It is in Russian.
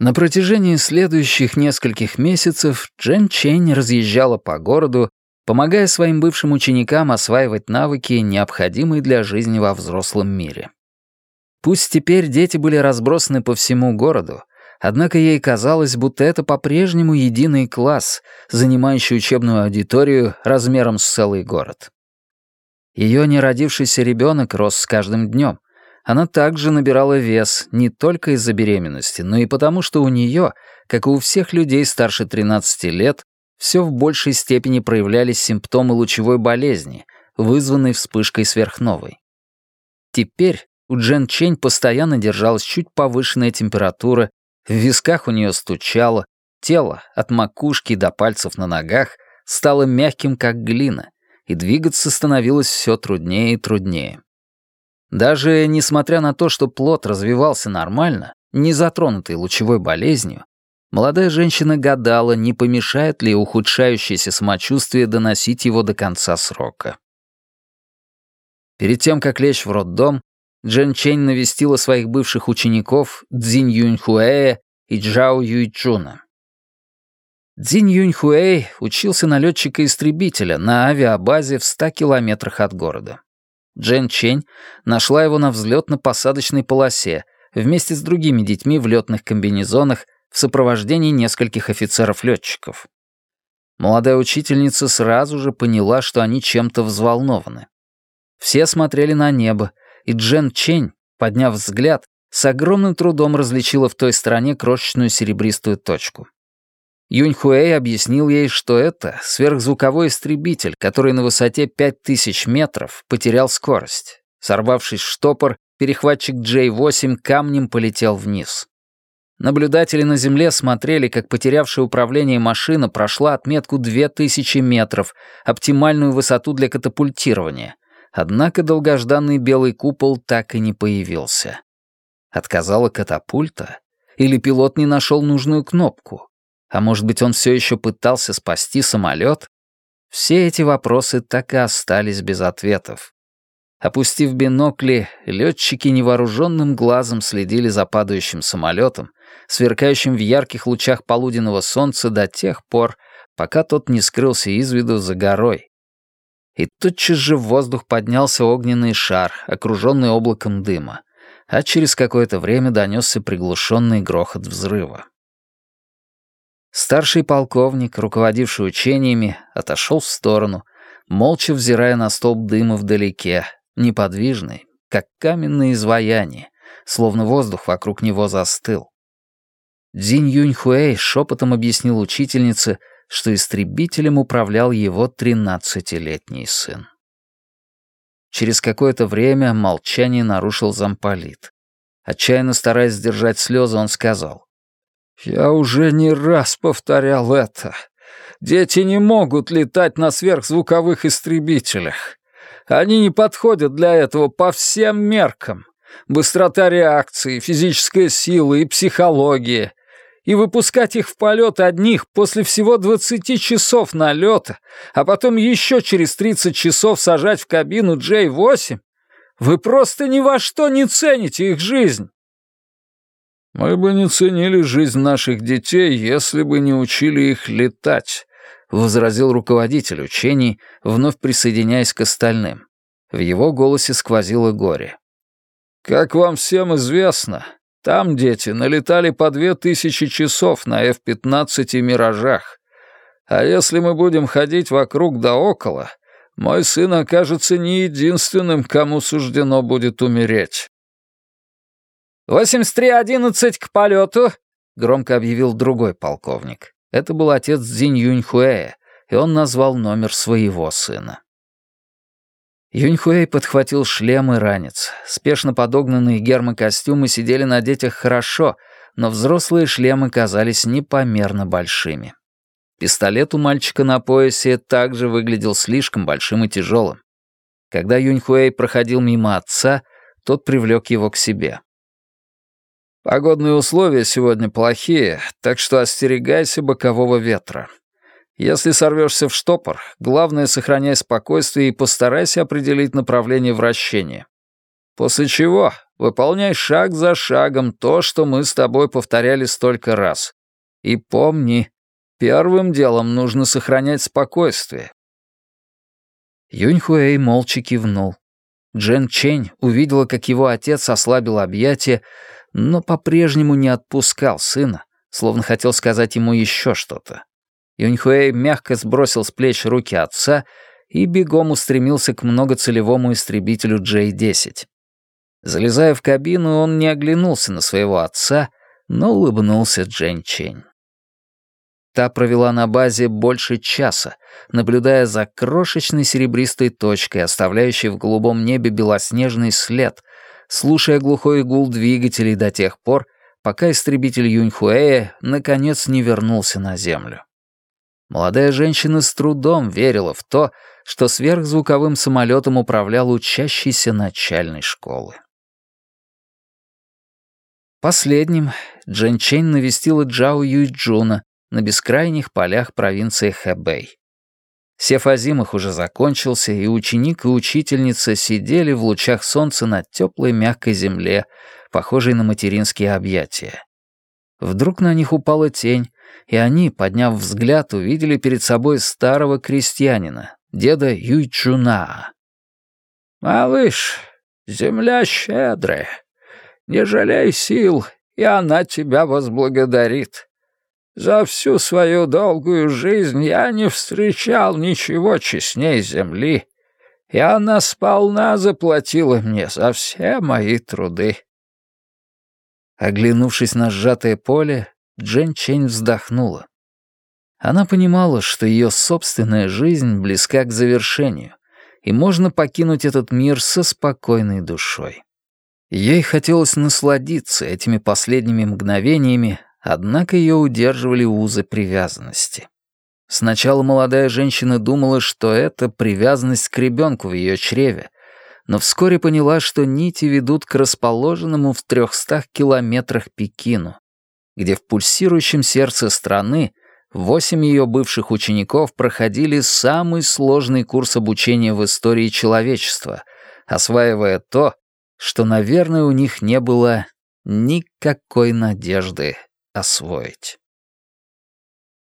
На протяжении следующих нескольких месяцев Джен Чень разъезжала по городу, помогая своим бывшим ученикам осваивать навыки, необходимые для жизни во взрослом мире. Пусть теперь дети были разбросаны по всему городу, однако ей казалось, будто это по-прежнему единый класс, занимающий учебную аудиторию размером с целый город. Ее неродившийся ребенок рос с каждым днем. Она также набирала вес не только из-за беременности, но и потому, что у нее, как и у всех людей старше 13 лет, все в большей степени проявлялись симптомы лучевой болезни, вызванной вспышкой сверхновой. Теперь у Джен Чень постоянно держалась чуть повышенная температура, в висках у нее стучало, тело, от макушки до пальцев на ногах, стало мягким, как глина, и двигаться становилось все труднее и труднее. Даже несмотря на то, что плод развивался нормально, не затронутый лучевой болезнью, молодая женщина гадала, не помешает ли ухудшающееся самочувствие доносить его до конца срока. Перед тем, как лечь в роддом, Джен Чень навестила своих бывших учеников Цзинь Юньхуэя и Джао Юйчуна. Цзинь Юньхуэй учился на летчика-истребителя на авиабазе в 100 километрах от города. Джен Чень нашла его на взлетно-посадочной полосе вместе с другими детьми в летных комбинезонах в сопровождении нескольких офицеров-летчиков. Молодая учительница сразу же поняла, что они чем-то взволнованы. Все смотрели на небо, и Джен Чень, подняв взгляд, с огромным трудом различила в той стороне крошечную серебристую точку. Юнь Хуэй объяснил ей, что это сверхзвуковой истребитель, который на высоте 5000 метров потерял скорость. Сорвавшись в штопор, перехватчик J-8 камнем полетел вниз. Наблюдатели на Земле смотрели, как потерявшая управление машина прошла отметку 2000 метров, оптимальную высоту для катапультирования — Однако долгожданный белый купол так и не появился. Отказала катапульта? Или пилот не нашел нужную кнопку? А может быть, он все еще пытался спасти самолет? Все эти вопросы так и остались без ответов. Опустив бинокли, летчики невооруженным глазом следили за падающим самолетом, сверкающим в ярких лучах полуденного солнца до тех пор, пока тот не скрылся из виду за горой, и тотчас же в воздух поднялся огненный шар, окруженный облаком дыма, а через какое-то время донесся приглушенный грохот взрыва. Старший полковник, руководивший учениями, отошел в сторону, молча взирая на столб дыма вдалеке, неподвижный, как каменное изваяние, словно воздух вокруг него застыл. Дзинь Юньхуэй шепотом объяснил учительнице, что истребителем управлял его тринадцатилетний сын. Через какое-то время молчание нарушил замполит. Отчаянно стараясь сдержать слезы, он сказал. «Я уже не раз повторял это. Дети не могут летать на сверхзвуковых истребителях. Они не подходят для этого по всем меркам. Быстрота реакции, физическая сила и психология и выпускать их в полет одних после всего 20 часов налета, а потом еще через 30 часов сажать в кабину J-8? Вы просто ни во что не цените их жизнь. Мы бы не ценили жизнь наших детей, если бы не учили их летать, возразил руководитель учений, вновь присоединяясь к остальным. В его голосе сквозило горе. Как вам всем известно, там дети налетали по две тысячи часов на F-15 и «Миражах». А если мы будем ходить вокруг да около, мой сын окажется не единственным, кому суждено будет умереть. «83-11 к полету!» — громко объявил другой полковник. Это был отец Цзинь Юньхуэя, и он назвал номер своего сына. Юньхуэй подхватил шлем и ранец. Спешно подогнанные гермокостюмы сидели на детях хорошо, но взрослые шлемы казались непомерно большими. Пистолет у мальчика на поясе также выглядел слишком большим и тяжелым. Когда Юньхуэй проходил мимо отца, тот привлек его к себе. «Погодные условия сегодня плохие, так что остерегайся бокового ветра. Если сорвешься в штопор, главное — сохраняй спокойствие и постарайся определить направление вращения. после чего выполняй шаг за шагом то, что мы с тобой повторяли столько раз. И помни, первым делом нужно сохранять спокойствие». Юньхуэй молча кивнул. Джен Чень увидела, как его отец ослабил объятия, но по-прежнему не отпускал сына, словно хотел сказать ему еще что-то. Юньхуэй мягко сбросил с плеч руки отца и бегом устремился к многоцелевому истребителю J-10. Залезая в кабину, он не оглянулся на своего отца, но улыбнулся Джен Чень. Та провела на базе больше часа, наблюдая за крошечной серебристой точкой, оставляющей в голубом небе белоснежный след, слушая глухой гул двигателей до тех пор, пока истребитель Юньхуэя наконец не вернулся на Землю. Молодая женщина с трудом верила в то, что сверхзвуковым самолетом управлял учащийся начальной школы. Последним Джен Чэнь навестила Джао Юйджуна, на бескрайних полях провинции Хэбэй. Сев озимых уже закончился, и ученик и учительница сидели в лучах солнца на теплой мягкой земле, похожей на материнские объятия. Вдруг на них упала тень, и они, подняв взгляд, увидели перед собой старого крестьянина, деда Юйчуна. «Малыш, земля щедрая, не жалей сил, и она тебя возблагодарит. За всю свою долгую жизнь я не встречал ничего честней земли, и она сполна заплатила мне за все мои труды. Оглянувшись на сжатое поле, Джен Чень вздохнула. Она понимала, что ее собственная жизнь близка к завершению, и можно покинуть этот мир со спокойной душой. Ей хотелось насладиться этими последними мгновениями, Однако ее удерживали узы привязанности. Сначала молодая женщина думала, что это привязанность к ребенку в ее чреве, но вскоре поняла, что нити ведут к расположенному в трехстах километрах Пекину, где в пульсирующем сердце страны восемь ее бывших учеников проходили самый сложный курс обучения в истории человечества, осваивая то, что, наверное, у них не было никакой надежды освоить.